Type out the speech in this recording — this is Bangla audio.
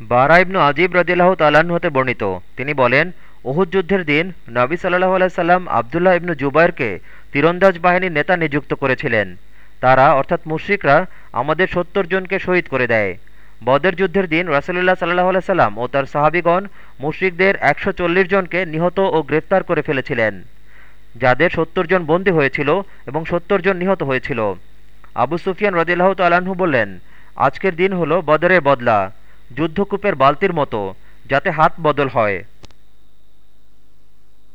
বারা ইবনু আজিব রদিল্লাহ তালাহ হতে বর্ণিত। তিনি বলেন ওহুদ যুদ্ধের দিন নবী সাল্লাহ আলাইসাল্লাম আবদুল্লাহ ইবনু জুবাইরকে তীরন্দাজ বাহিনীর নেতা নিযুক্ত করেছিলেন। তারা, অর্থাৎ মুশ্রিকরা, আমাদের সত্তর জনকে শহীদ করে দেয়। বদের যুদ্ধের দিন রাসুলুল্লাহ সাল্লাহ আলাইসাল্লাম ও তার সাহাবিগণ মুশ্রিকদের একশো চল্লিশ জনকে নিহত ও গ্রেফতার করে ফেলেছিলেন। যাদের সত্তর জন বন্দী হয়েছিল এবং সত্তর জন নিহত হয়েছিল। আবু সুফিয়ান রদিল্লাহ তালাহু বললেন, আজকের দিন হলো বদরের বদলা। যুদ্ধকূপের বালতির মতো যাতে হাত বদল হয়।